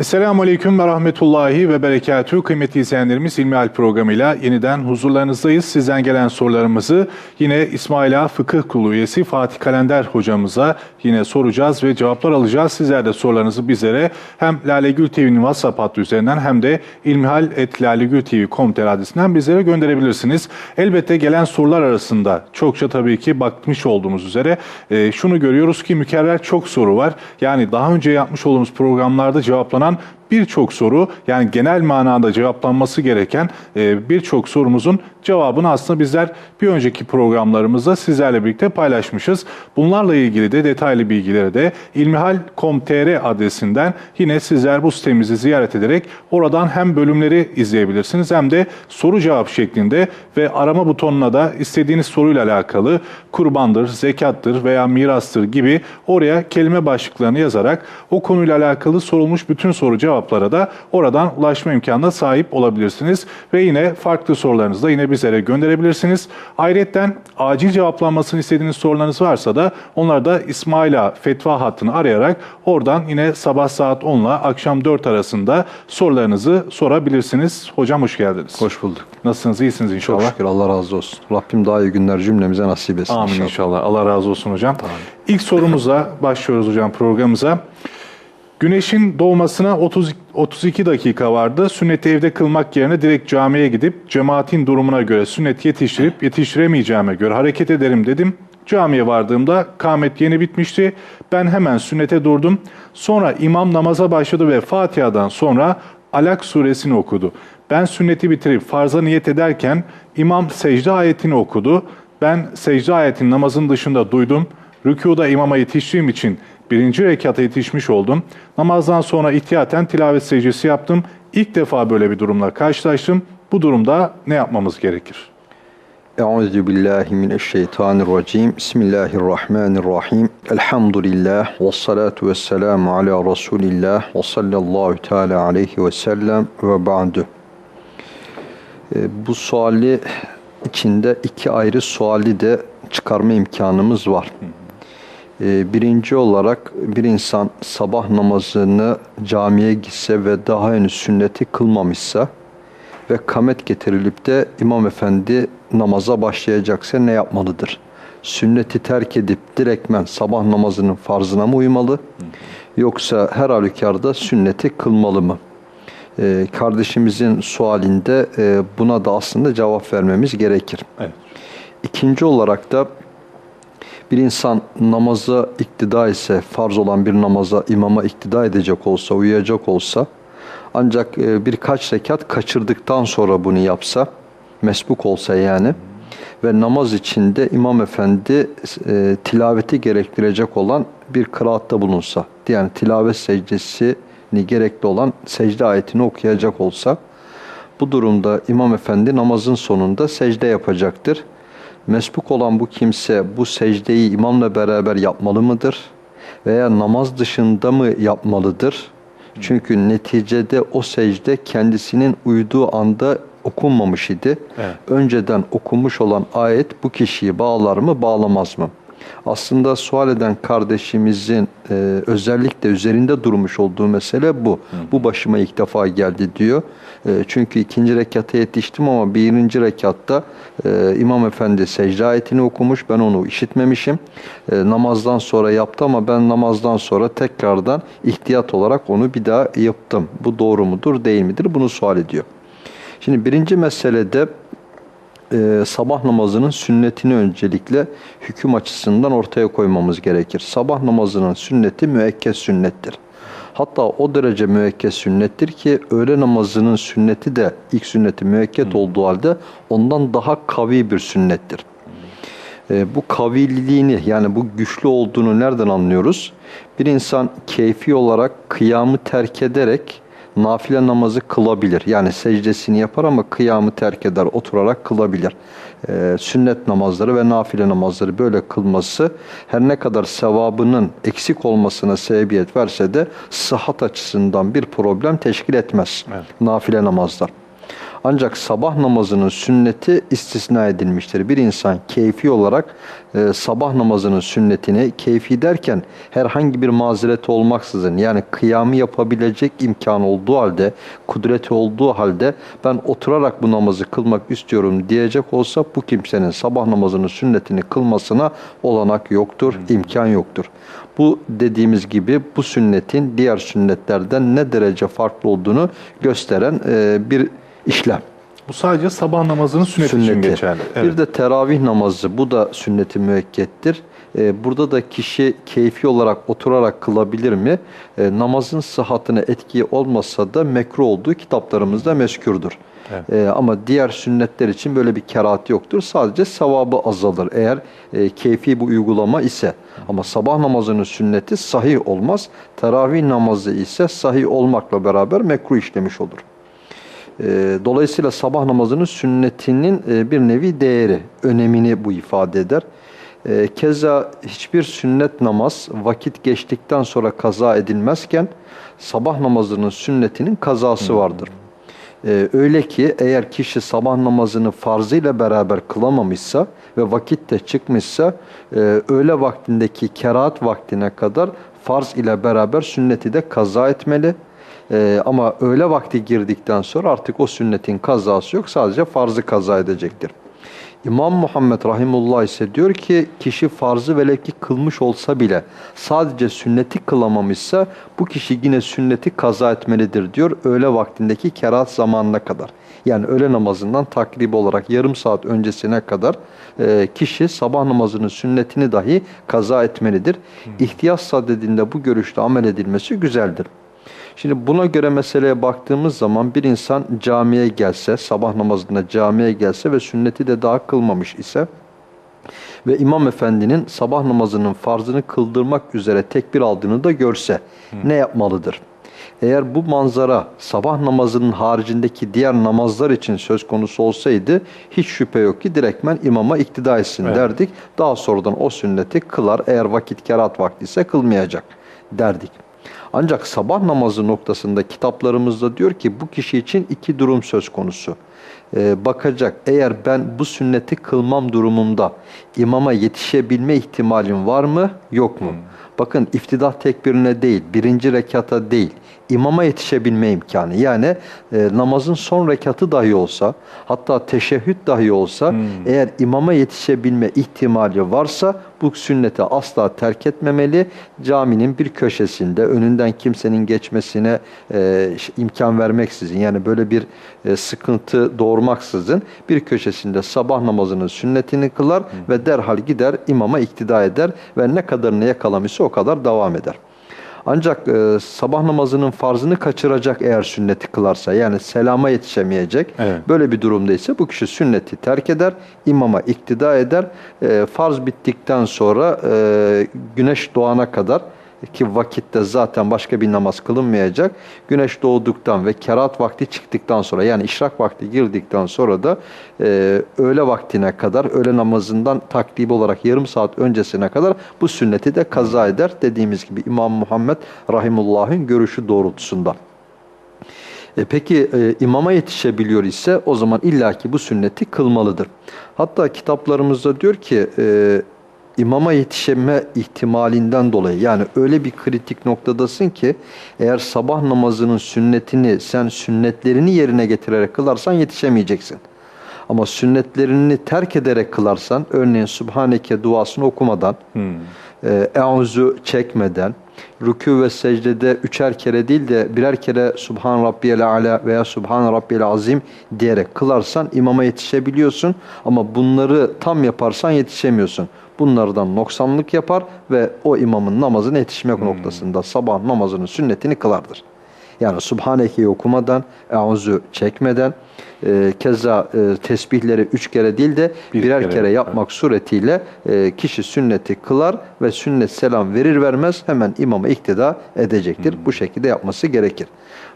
Esselamu Aleyküm ve Rahmetullahi ve Berekatühü. Kıymetli izleyenlerimiz İlmihal programıyla yeniden huzurlarınızdayız. Sizden gelen sorularımızı yine İsmaila Fıkıh Kulu üyesi Fatih Kalender hocamıza yine soracağız ve cevaplar alacağız. Sizler de sorularınızı bizlere hem Lale Gül TV'nin WhatsApp hattı üzerinden hem de ilmihal.lalegültv.com.tr adresinden bizlere gönderebilirsiniz. Elbette gelen sorular arasında çokça tabii ki bakmış olduğumuz üzere e, şunu görüyoruz ki mükerrer çok soru var. Yani daha önce yapmış olduğumuz programlarda cevaplanan Islam birçok soru yani genel manada cevaplanması gereken e, birçok sorumuzun cevabını aslında bizler bir önceki programlarımızda sizlerle birlikte paylaşmışız. Bunlarla ilgili de detaylı bilgileri de ilmihal.com.tr adresinden yine sizler bu sitemizi ziyaret ederek oradan hem bölümleri izleyebilirsiniz hem de soru cevap şeklinde ve arama butonuna da istediğiniz soruyla alakalı kurbandır, zekattır veya mirastır gibi oraya kelime başlıklarını yazarak o konuyla alakalı sorulmuş bütün soru cevaplara da oradan ulaşma imkanına sahip olabilirsiniz. Ve yine farklı sorularınızı da yine bizlere gönderebilirsiniz. Ayrıca acil cevaplanmasını istediğiniz sorularınız varsa da onlar da İsmaila fetva hattını arayarak oradan yine sabah saat 10 ile akşam 4 arasında sorularınızı sorabilirsiniz. Hocam hoş geldiniz. Hoş bulduk. Nasılsınız? İyisiniz Çok inşallah. şükür Allah razı olsun. Rabbim daha iyi günler cümlemize nasip etsin Amin inşallah. inşallah. Allah razı olsun hocam. İlk sorumuza başlıyoruz hocam programımıza. Güneşin doğmasına 30, 32 dakika vardı. Sünneti evde kılmak yerine direkt camiye gidip cemaatin durumuna göre sünnet yetiştirip yetiştiremeyeceğime göre hareket ederim dedim. Camiye vardığımda kâmet yeni bitmişti. Ben hemen sünnete durdum. Sonra imam namaza başladı ve Fatiha'dan sonra Alak suresini okudu. Ben sünneti bitirip farza niyet ederken imam secde ayetini okudu. Ben secde ayetini namazın dışında duydum. Rükuda imama yetiştiğim için birinci rekata yetişmiş oldum. Namazdan sonra ihtiyaten tilavet secdesi yaptım. İlk defa böyle bir durumla karşılaştım. Bu durumda ne yapmamız gerekir? Euzu billahi mineşşeytanirracim. Bismillahirrahmanirrahim. Elhamdülillah ve salatu vesselamu ala Resulillah ve sallallahu teala aleyhi ve sellem ve ba'du. Ee, Bu suali içinde iki ayrı suali de çıkarma imkanımız var. Ee, Birinci olarak bir insan sabah namazını camiye gitse ve daha henüz sünneti kılmamışsa ve kamet getirilip de imam efendi namaza başlayacaksa ne yapmalıdır? Sünneti terk edip direktmen sabah namazının farzına mı uymalı? Yoksa her halükarda sünneti kılmalı mı? Ee, kardeşimizin sualinde e, buna da aslında cevap vermemiz gerekir. Evet. İkinci olarak da bir insan namaza iktida ise, farz olan bir namaza imama iktida edecek olsa, uyuyacak olsa, ancak e, birkaç rekat kaçırdıktan sonra bunu yapsa, mesbuk olsa yani, ve namaz içinde imam efendi e, tilaveti gerektirecek olan bir kıraatta bulunsa, yani tilavet secdesini gerekli olan secde ayetini okuyacak olsa, bu durumda imam efendi namazın sonunda secde yapacaktır. Mesbuk olan bu kimse bu secdeyi imamla beraber yapmalı mıdır? Veya namaz dışında mı yapmalıdır? Çünkü neticede o secde kendisinin uyduğu anda okunmamış idi. Evet. Önceden okunmuş olan ayet bu kişiyi bağlar mı, bağlamaz mı? Aslında sual eden kardeşimizin e, özellikle üzerinde durmuş olduğu mesele bu. Bu başıma ilk defa geldi diyor. E, çünkü ikinci rekata yetiştim ama birinci rekatta e, İmam Efendi secde ayetini okumuş. Ben onu işitmemişim. E, namazdan sonra yaptı ama ben namazdan sonra tekrardan ihtiyat olarak onu bir daha yaptım. Bu doğru mudur, değil midir? Bunu sual ediyor. Şimdi birinci meselede e, sabah namazının sünnetini öncelikle hüküm açısından ortaya koymamız gerekir. Sabah namazının sünneti müekked sünnettir. Hatta o derece müekked sünnettir ki öğle namazının sünneti de ilk sünneti müekked olduğu halde ondan daha kavi bir sünnettir. E, bu kaviliğini yani bu güçlü olduğunu nereden anlıyoruz? Bir insan keyfi olarak kıyamı terk ederek nafile namazı kılabilir. Yani secdesini yapar ama kıyamı terk eder, oturarak kılabilir. Ee, sünnet namazları ve nafile namazları böyle kılması her ne kadar sevabının eksik olmasına sebebiyet verse de sıhhat açısından bir problem teşkil etmez Evet. nafile namazlar. Ancak sabah namazının sünneti istisna edilmiştir. Bir insan keyfi olarak e, sabah namazının sünnetini keyfi derken herhangi bir mazereti olmaksızın yani kıyamı yapabilecek imkan olduğu halde, kudreti olduğu halde ben oturarak bu namazı kılmak istiyorum diyecek olsa bu kimsenin sabah namazının sünnetini kılmasına olanak yoktur, imkan yoktur. Bu dediğimiz gibi bu sünnetin diğer sünnetlerden ne derece farklı olduğunu gösteren e, bir işlem. Bu sadece sabah namazının sünneti, için Sünneti. geçerli. Bir de teravih namazı bu da sünnet-i müekkettir. E, burada da kişi keyfi olarak oturarak kılabilir mi? E, namazın sıhhatine etki olmasa da mekruh olduğu kitaplarımızda meskürdür. Evet. E, ama diğer sünnetler için böyle bir kerahat yoktur. Sadece sevabı azalır eğer e, keyfi bu uygulama ise. Ama sabah namazının sünneti sahih olmaz. Teravih namazı ise sahih olmakla beraber mekruh işlemiş olur. E, Dolayısıyla sabah namazının sünnetinin e, bir nevi değeri, önemini bu ifade eder. E, Keza hiçbir sünnet namaz vakit geçtikten sonra kaza edilmezken sabah namazının sünnetinin kazası vardır. E, Öyle ki eğer kişi sabah namazını farzıyla beraber kılamamışsa ve vakit de çıkmışsa e, öğle vaktindeki kerahat vaktine kadar farz ile beraber sünneti de kaza etmeli. Ee, ama öğle vakti girdikten sonra artık o sünnetin kazası yok. Sadece farzı kaza edecektir. İmam Muhammed Rahimullah ise diyor ki kişi farzı velev ki kılmış olsa bile sadece sünneti kılamamışsa bu kişi yine sünneti kaza etmelidir diyor öğle vaktindeki kerahat zamanına kadar. Yani öğle namazından takrib olarak yarım saat öncesine kadar e, kişi sabah namazının sünnetini dahi kaza etmelidir. İhtiyaç sadedinde bu görüşte amel edilmesi güzeldir. Şimdi buna göre meseleye baktığımız zaman bir insan camiye gelse, sabah namazında camiye gelse ve sünneti de daha kılmamış ise ve imam efendinin sabah namazının farzını kıldırmak üzere tekbir aldığını da görse ne yapmalıdır? Eğer bu manzara sabah namazının haricindeki diğer namazlar için söz konusu olsaydı hiç şüphe yok ki direktmen imama iktida etsin Evet. derdik. Daha sonradan o sünneti kılar eğer vakit kerat vakti ise kılmayacak derdik. Ancak sabah namazı noktasında kitaplarımızda diyor ki bu kişi için iki durum söz konusu. Ee, bakacak eğer ben bu sünneti kılmam durumunda imama yetişebilme ihtimalim var mı yok mu? Bakın iftidah tekbirine değil, birinci rekata değil, imama yetişebilme imkanı. Yani e, namazın son rekatı dahi olsa, hatta teşehhüd dahi olsa, eğer imama yetişebilme ihtimali varsa bu sünneti asla terk etmemeli. Caminin bir köşesinde önünden kimsenin geçmesine e, imkan vermeksizin, yani böyle bir e, sıkıntı doğurmaksızın bir köşesinde sabah namazının sünnetini kılar ve derhal gider imama iktida eder ve ne kadarını yakalamışsa o kadar devam eder. Ancak e, sabah namazının farzını kaçıracak eğer sünneti kılarsa yani selama yetişemeyecek. Evet. Böyle bir durumda ise bu kişi sünneti terk eder, imama iktida eder. E, farz bittikten sonra e, güneş doğana kadar ki vakitte zaten başka bir namaz kılınmayacak. Güneş doğduktan ve kerat vakti çıktıktan sonra yani işrak vakti girdikten sonra da e, öğle vaktine kadar, öğle namazından taklif olarak yarım saat öncesine kadar bu sünneti de kaza eder. Dediğimiz gibi İmam Muhammed Rahimullah'ın görüşü doğrultusunda. E peki e, imama yetişebiliyor ise o zaman illaki bu sünneti kılmalıdır. Hatta kitaplarımızda diyor ki e, imama yetişeme ihtimalinden dolayı yani öyle bir kritik noktadasın ki eğer sabah namazının sünnetini sen sünnetlerini yerine getirerek kılarsan yetişemeyeceksin. Ama sünnetlerini terk ederek kılarsan örneğin Subhaneke duasını okumadan e, Euzu çekmeden, rükû ve secdede üçer kere değil de birer kere Subhan Rabbiyel Ala veya Subhan Rabbiyel Azim diyerek kılarsan imama yetişebiliyorsun. Ama bunları tam yaparsan yetişemiyorsun. Bunlardan noksanlık yapar ve o imamın namazına yetişmek noktasında sabah namazının sünnetini kılardır. Yani Subhaneke'yi okumadan, Euzu çekmeden, e, keza e, tesbihleri üç kere değil de Bir birer kere, kere, evet. yapmak suretiyle e, kişi sünneti kılar ve sünnet selam verir vermez hemen imama iktida edecektir. Hmm. Bu şekilde yapması gerekir.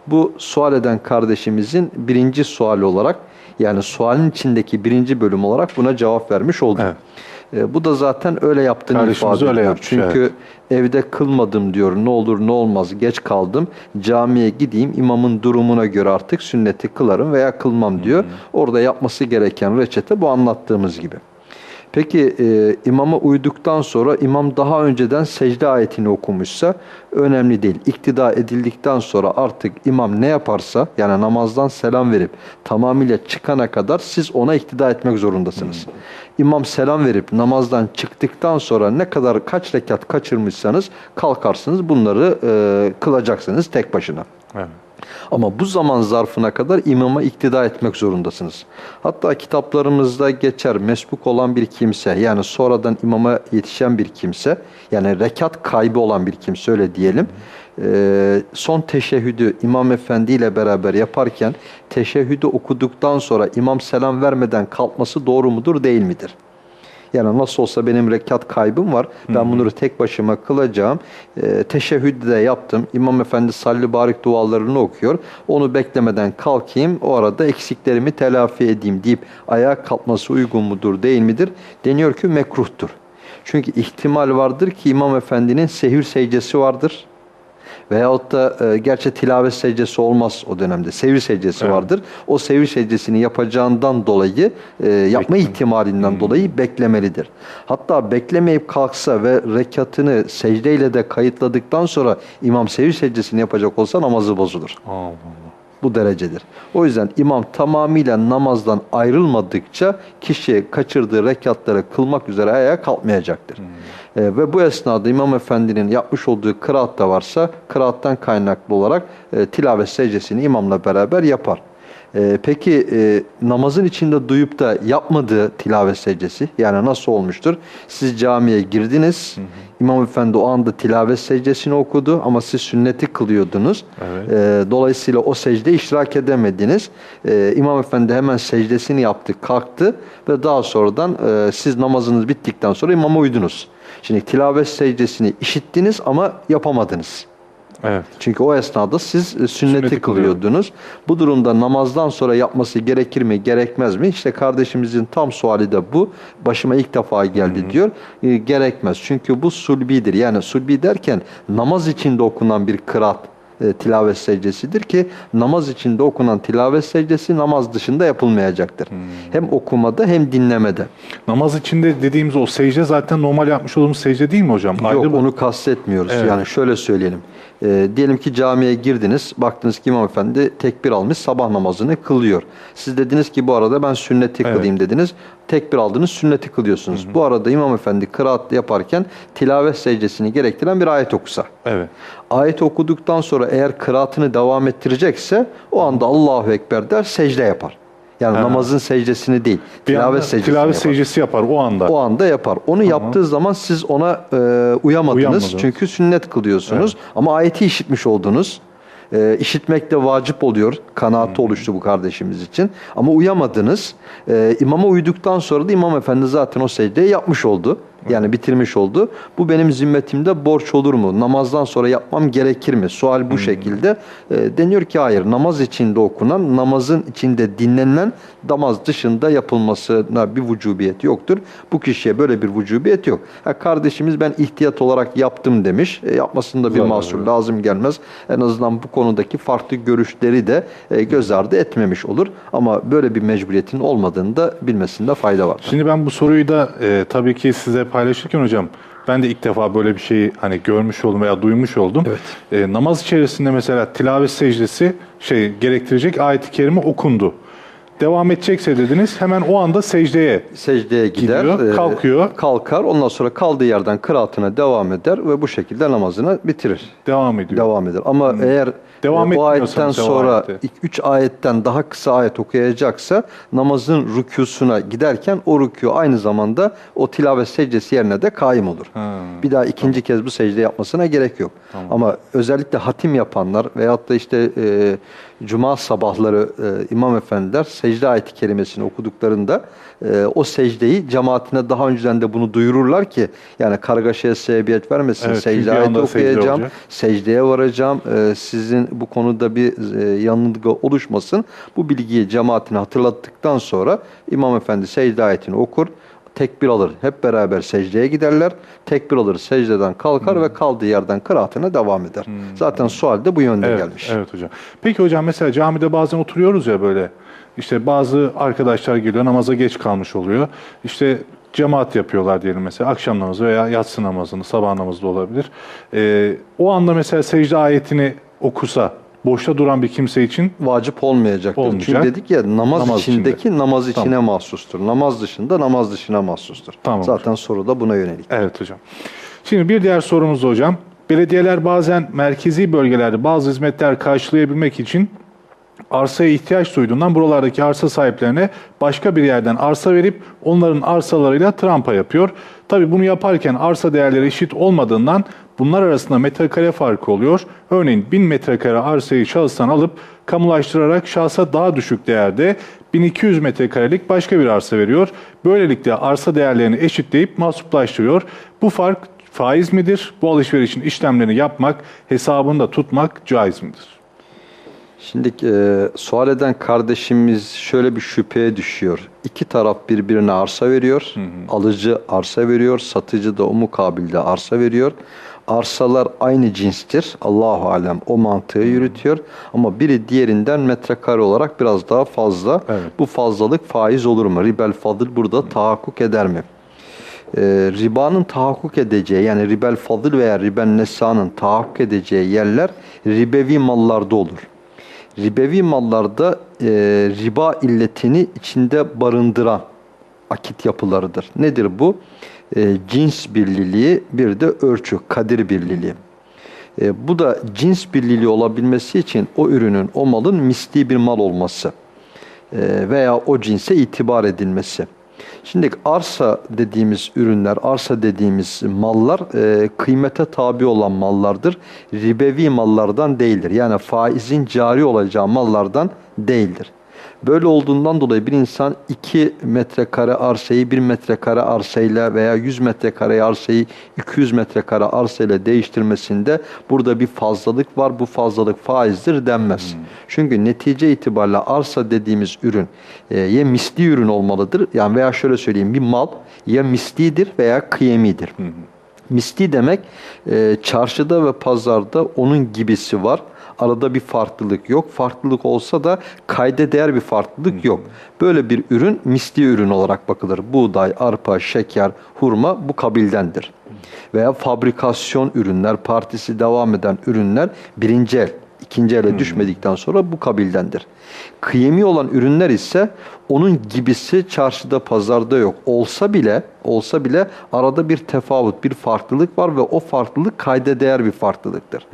Bu sual eden kardeşimizin birinci suali olarak yani sualin içindeki birinci bölüm olarak buna cevap vermiş olduk. Evet. E, bu da zaten öyle yaptığını Kardeşimiz ifade öyle ediyor. yapmış, Çünkü evde kılmadım diyor. Ne olur ne olmaz geç kaldım. Camiye gideyim imamın durumuna göre artık sünneti kılarım veya kılmam diyor. Orada yapması gereken reçete bu anlattığımız gibi. Peki e, imama uyduktan sonra imam daha önceden secde ayetini okumuşsa önemli değil. İktida edildikten sonra artık imam ne yaparsa yani namazdan selam verip tamamıyla çıkana kadar siz ona iktida etmek zorundasınız. İmam selam verip namazdan çıktıktan sonra ne kadar kaç rekat kaçırmışsanız kalkarsınız bunları e, kılacaksınız tek başına. Evet. Ama bu zaman zarfına kadar imama iktida etmek zorundasınız. Hatta kitaplarımızda geçer mesbuk olan bir kimse yani sonradan imama yetişen bir kimse yani rekat kaybı olan bir kimse öyle diyelim. Ee, son teşehhüdü imam efendi ile beraber yaparken teşehhüdü okuduktan sonra imam selam vermeden kalkması doğru mudur değil midir? Yani nasıl olsa benim rekat kaybım var. Ben bunları tek başıma kılacağım. Ee, teşehhüdü de yaptım. İmam Efendi salli barik dualarını okuyor. Onu beklemeden kalkayım. O arada eksiklerimi telafi edeyim deyip ayağa kalkması uygun mudur değil midir? Deniyor ki mekruhtur. Çünkü ihtimal vardır ki İmam Efendi'nin sehir secdesi vardır. Veyahut da e, gerçi tilavet secdesi olmaz o dönemde. Sevir secdesi Evet. vardır. O sevir secdesini yapacağından dolayı, e, yapma ihtimalinden dolayı beklemelidir. Hatta beklemeyip kalksa ve rekatını secdeyle de kayıtladıktan sonra imam sevir secdesini yapacak olsa namazı bozulur. Allah Allah. Bu derecedir. O yüzden imam tamamıyla namazdan ayrılmadıkça kişi kaçırdığı rekatları kılmak üzere ayağa kalkmayacaktır. Ee, ve bu esnada İmam Efendi'nin yapmış olduğu kıraat da varsa kıraattan kaynaklı olarak e, tilavet secdesini imamla beraber yapar. Ee, peki e, namazın içinde duyup da yapmadığı tilavet secdesi yani nasıl olmuştur? Siz camiye girdiniz, İmam Efendi o anda tilavet secdesini okudu ama siz sünneti kılıyordunuz. Evet. Ee, dolayısıyla o secde iştirak edemediniz. Ee, İmam Efendi hemen secdesini yaptı, kalktı ve daha sonradan e, siz namazınız bittikten sonra imama uydunuz. Şimdi tilavet secdesini işittiniz ama yapamadınız. Evet. Çünkü o esnada siz e, sünneti, Sünneti kılıyordunuz. Bu durumda namazdan sonra yapması gerekir mi, gerekmez mi? İşte kardeşimizin tam suali de bu. Başıma ilk defa geldi diyor. E, gerekmez. Çünkü bu sulbidir. Yani sulbi derken namaz içinde okunan bir kıraat e, tilavet secdesidir ki namaz içinde okunan tilavet secdesi namaz dışında yapılmayacaktır. Hem okumada hem dinlemede. Namaz içinde dediğimiz o secde zaten normal yapmış olduğumuz secde değil mi hocam? Ayrı Yok mı? onu kastetmiyoruz. Evet. Yani şöyle söyleyelim. Ee, diyelim ki camiye girdiniz. Baktınız ki imam efendi tekbir almış sabah namazını kılıyor. Siz dediniz ki bu arada ben sünneti Evet. kılayım dediniz. Tekbir aldınız sünneti kılıyorsunuz. Bu arada imam efendi kıraat yaparken tilavet secdesini gerektiren bir ayet okusa. Evet. Ayet okuduktan sonra eğer kıraatını devam ettirecekse o anda Allahu Ekber der secde yapar. Yani Ha. namazın secdesini değil. Bir tilavet secdesini tilavet yapar. secdesi yapar o anda. O anda yapar. Onu yaptığı zaman siz ona e, uyamadınız. Uyanmadınız. Çünkü sünnet kılıyorsunuz. Ama ayeti işitmiş oldunuz. E, işitmek de vacip oluyor. Kanaati oluştu bu kardeşimiz için. Ama uyamadınız. E, imama uyduktan sonra da imam efendi zaten o secdeyi yapmış oldu. Yani bitirmiş oldu. Bu benim zimmetimde borç olur mu? Namazdan sonra yapmam gerekir mi? Sual bu şekilde. E, deniyor ki hayır. Namaz içinde okunan, namazın içinde dinlenilen namaz dışında yapılmasına bir vücubiyet yoktur. Bu kişiye böyle bir vücubiyet yok. Ha, kardeşimiz ben ihtiyat olarak yaptım demiş. E, yapmasında bir mahsur öyle. lazım gelmez. En azından bu konudaki farklı görüşleri de e, göz ardı etmemiş olur. Ama böyle bir mecburiyetin olmadığını da bilmesinde fayda var. Şimdi ben bu soruyu da e, tabii ki size paylaşırken hocam ben de ilk defa böyle bir şeyi hani görmüş oldum veya duymuş oldum. Evet. E, namaz içerisinde mesela tilavet secdesi şey gerektirecek ayet-i kerime okundu. Devam edecekse dediniz hemen o anda secdeye secdeye gider, Gidiyor, e, kalkıyor. kalkar. Ondan sonra kaldığı yerden kıraatına devam eder ve bu şekilde namazını bitirir. devam ediyor. Devam eder. Ama eğer Devam e, o ayetten sonra ayette. 3 ayetten daha kısa ayet okuyacaksa namazın rükûsuna giderken o rükû aynı zamanda o tilavet secdesi yerine de kaim olur. Ha. Bir daha ikinci kez bu secde yapmasına gerek yok. Ama özellikle hatim yapanlar veyahut da işte e, cuma sabahları e, imam efendiler secde ayeti kerimesini okuduklarında e, o secdeyi cemaatine daha önceden de bunu duyururlar ki yani kargaşaya sebebiyet vermesin. Evet, secde ayeti secde okuyacağım, olacak. secdeye varacağım. E, sizin bu konuda bir e, yanılgı oluşmasın. Bu bilgiyi cemaatine hatırlattıktan sonra imam efendi secde ayetini okur. Tekbir alır. Hep beraber secdeye giderler. Tekbir alır, secdeden kalkar ve kaldığı yerden kıraatine devam eder. Zaten sual de bu yönde Evet, gelmiş. evet hocam. Peki hocam mesela camide bazen oturuyoruz ya böyle. İşte bazı arkadaşlar geliyor namaza geç kalmış oluyor. İşte cemaat yapıyorlar diyelim mesela akşam namazı veya yatsı namazını sabah namazı da olabilir. Ee, o anda mesela secde ayetini okusa boşta duran bir kimse için Vacip olmayacaktır. Olmayacak. Çünkü dedik ya namaz, Namaz içindeki namaz içine Tamam. mahsustur. Namaz dışında namaz dışına mahsustur. Tamam Zaten soru da buna yönelik. Evet hocam. Şimdi bir diğer sorumuz hocam. Belediyeler bazen merkezi bölgelerde bazı hizmetler karşılayabilmek için arsaya ihtiyaç duyduğundan buralardaki arsa sahiplerine başka bir yerden arsa verip onların arsalarıyla trampa yapıyor. Tabi bunu yaparken arsa değerleri eşit olmadığından bunlar arasında metrekare farkı oluyor. Örneğin 1000 metrekare arsayı şahıstan alıp kamulaştırarak şahsa daha düşük değerde 1200 metrekarelik başka bir arsa veriyor. Böylelikle arsa değerlerini eşitleyip mahsuplaştırıyor. Bu fark faiz midir? Bu alışverişin işlemlerini yapmak, hesabını da tutmak caiz midir? Şimdi e, sual eden kardeşimiz şöyle bir şüpheye düşüyor. İki taraf birbirine arsa veriyor. Alıcı arsa veriyor, satıcı da o mukabilde arsa veriyor. Arsalar aynı cinstir. Allahu alem o mantığı yürütüyor. Ama biri diğerinden metrekare olarak biraz daha fazla. Evet. Bu fazlalık faiz olur mu? Ribel fadıl burada tahakkuk eder mi? e, ribanın tahakkuk edeceği yani ribel fadıl veya ribel nesanın tahakkuk edeceği yerler ribevi mallarda olur. Ribevi mallarda e, riba illetini içinde barındıran akit yapılarıdır. Nedir bu? E, cins birliliği bir de ölçü, kadir birliliği. E, bu da cins birliliği olabilmesi için o ürünün, o malın misli bir mal olması e, veya o cinse itibar edilmesi. Şimdi arsa dediğimiz ürünler, arsa dediğimiz mallar e, kıymete tabi olan mallardır. Ribevi mallardan değildir. Yani faizin cari olacağı mallardan değildir. Böyle olduğundan dolayı bir insan 2 metrekare arsayı 1 metrekare arsayla veya 100 metrekare arsayı 200 metrekare arsayla değiştirmesinde burada bir fazlalık var. Bu fazlalık faizdir denmez. Çünkü netice itibariyle arsa dediğimiz ürün e, ya misli ürün olmalıdır. Yani veya şöyle söyleyeyim bir mal ya mislidir veya kıyemidir. Misli demek e, çarşıda ve pazarda onun gibisi var. Arada bir farklılık yok. Farklılık olsa da kayda değer bir farklılık yok. Böyle bir ürün misli ürün olarak bakılır. Buğday, arpa, şeker, hurma bu kabildendir. Veya fabrikasyon ürünler, partisi devam eden ürünler birinci el, ikinci ele düşmedikten sonra bu kabildendir. Kıyemi olan ürünler ise onun gibisi çarşıda pazarda yok. Olsa bile olsa bile arada bir tefavut, bir farklılık var ve o farklılık kayda değer bir farklılıktır.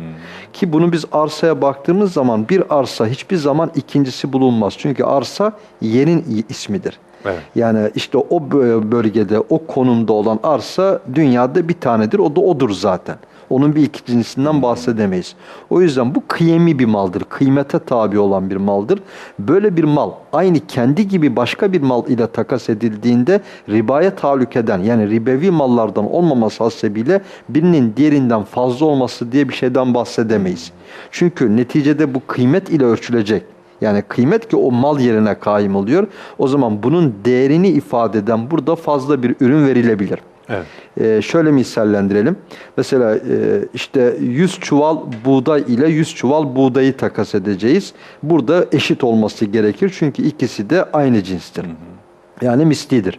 Ki bunu biz arsaya baktığımız zaman bir arsa hiçbir zaman ikincisi bulunmaz. Çünkü arsa yerin ismidir. Evet. Yani işte o bö- bölgede, o konumda olan arsa dünyada bir tanedir. O da odur zaten. Onun bir ikincisinden bahsedemeyiz. O yüzden bu kıyemi bir maldır. Kıymete tabi olan bir maldır. Böyle bir mal aynı kendi gibi başka bir mal ile takas edildiğinde ribaya tahallük eden yani ribevi mallardan olmaması hasebiyle birinin diğerinden fazla olması diye bir şeyden bahsedemeyiz. Çünkü neticede bu kıymet ile ölçülecek. Yani kıymet ki o mal yerine kaim oluyor. O zaman bunun değerini ifade eden burada fazla bir ürün verilebilir. Evet. Ee, şöyle misallendirelim. Mesela e, işte 100 çuval buğday ile 100 çuval buğdayı takas edeceğiz. Burada eşit olması gerekir. Çünkü ikisi de aynı cinstir. Yani mislidir.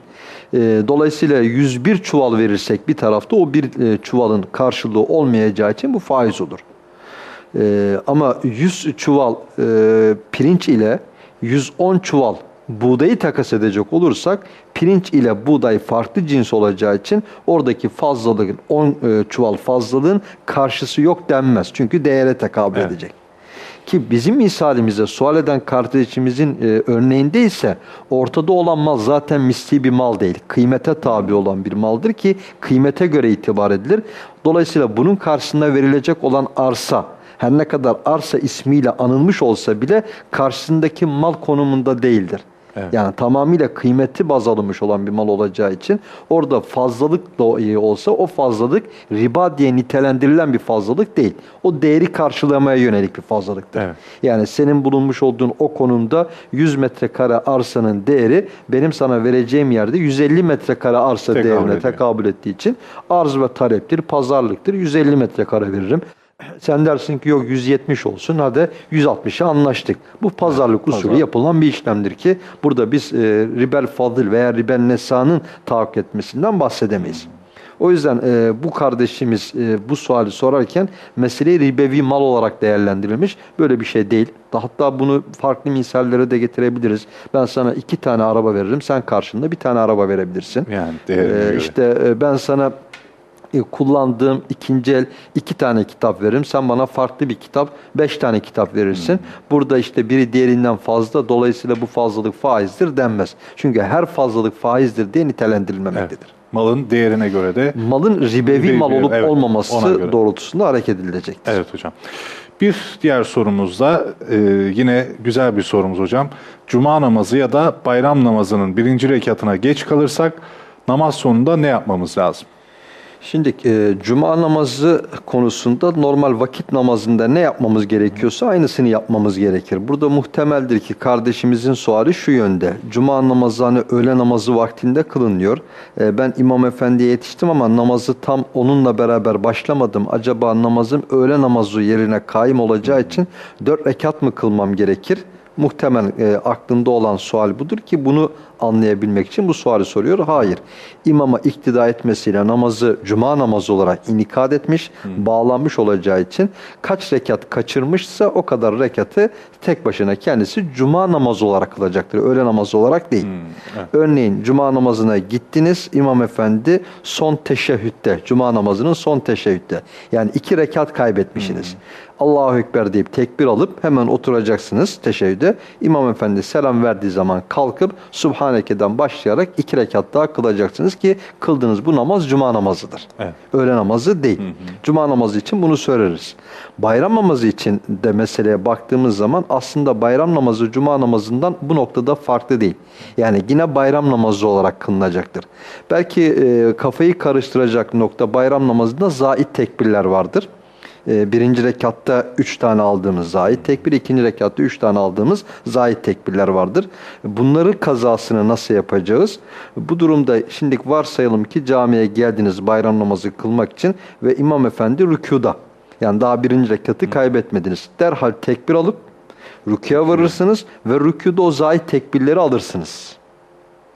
Ee, dolayısıyla 101 çuval verirsek bir tarafta o bir e, çuvalın karşılığı olmayacağı için bu faiz olur. Ee, ama 100 çuval e, pirinç ile 110 çuval buğdayı takas edecek olursak pirinç ile buğday farklı cins olacağı için oradaki fazlalığın 10 e, çuval fazlalığın karşısı yok denmez. Çünkü değere tekabül Evet. edecek. Ki bizim misalimizde sual eden kardeşimizin e, örneğinde ise ortada olan mal zaten misli bir mal değil. Kıymete tabi olan bir maldır ki kıymete göre itibar edilir. Dolayısıyla bunun karşısında verilecek olan arsa her ne kadar arsa ismiyle anılmış olsa bile karşısındaki mal konumunda değildir. Evet. Yani tamamıyla kıymeti baz alınmış olan bir mal olacağı için orada fazlalık da olsa o fazlalık riba diye nitelendirilen bir fazlalık değil. O değeri karşılamaya yönelik bir fazlalıktır. Evet. Yani senin bulunmuş olduğun o konumda 100 metrekare arsanın değeri benim sana vereceğim yerde 150 metrekare arsa Tekabül değerine ediyor. tekabül ettiği için arz ve taleptir, pazarlıktır. 150 metrekare veririm. Sen dersin ki yok 170 olsun hadi 160'a anlaştık. Bu pazarlık usulü pazar. yapılan bir işlemdir ki burada biz e, ribel fadıl veya ribel nesanın tahakkuk etmesinden bahsedemeyiz. O yüzden e, bu kardeşimiz e, bu suali sorarken meseleyi ribevi mal olarak değerlendirilmiş. Böyle bir şey değil. Hatta bunu farklı misallere de getirebiliriz. Ben sana iki tane araba veririm. Sen karşında bir tane araba verebilirsin. Yani değerine Ee, göre. işte e, ben sana e, kullandığım ikinci el iki tane kitap veririm. Sen bana farklı bir kitap, beş tane kitap verirsin. Burada işte biri diğerinden fazla. Dolayısıyla bu fazlalık faizdir denmez. Çünkü her fazlalık faizdir diye Evet. nitelendirilmemektedir. Malın değerine göre de Malın ribevi Ribevi, mal olup evet, olmaması doğrultusunda hareket edilecektir. Evet hocam. Bir diğer sorumuzda e, yine güzel bir sorumuz hocam. Cuma namazı ya da bayram namazının birinci rekatına geç kalırsak namaz sonunda ne yapmamız lazım? Şimdi e, cuma namazı konusunda normal vakit namazında ne yapmamız gerekiyorsa aynısını yapmamız gerekir. Burada muhtemeldir ki kardeşimizin suali şu yönde. Cuma namazı hani öğle namazı vaktinde kılınıyor. E, ben imam efendiye yetiştim ama namazı tam onunla beraber başlamadım. Acaba namazım öğle namazı yerine kaim olacağı için dört rekat mı kılmam gerekir? Muhtemel e, aklında olan sual budur ki bunu anlayabilmek için bu suali soruyor. Hayır. İmama iktida etmesiyle namazı cuma namazı olarak inikat etmiş, bağlanmış olacağı için kaç rekat kaçırmışsa o kadar rekatı tek başına kendisi cuma namazı olarak kılacaktır. Öğle namazı olarak değil. evet. Örneğin cuma namazına gittiniz, imam efendi son teşehhütte, cuma namazının son teşehhütte. Yani iki rekat kaybetmişsiniz. Allahu Ekber deyip tekbir alıp hemen oturacaksınız teşehhüde. İmam efendi selam verdiği zaman kalkıp Subhaneke'den başlayarak iki rekat daha kılacaksınız ki kıldığınız bu namaz cuma namazıdır. Evet. Öğle namazı değil. Cuma namazı için bunu söyleriz. Bayram namazı için de meseleye baktığımız zaman aslında bayram namazı cuma namazından bu noktada farklı değil. Yani yine bayram namazı olarak kılınacaktır. Belki e, kafayı karıştıracak nokta bayram namazında zait tekbirler vardır. E, birinci rekatta üç tane aldığımız zahit tekbir, ikinci rekatta üç tane aldığımız zahit tekbirler vardır. Bunların kazasını nasıl yapacağız? Bu durumda şimdi varsayalım ki camiye geldiniz bayram namazı kılmak için ve imam efendi rükuda. Yani daha birinci rekatı kaybetmediniz. Derhal tekbir alıp rüküye varırsınız ve rükuda o zahit tekbirleri alırsınız.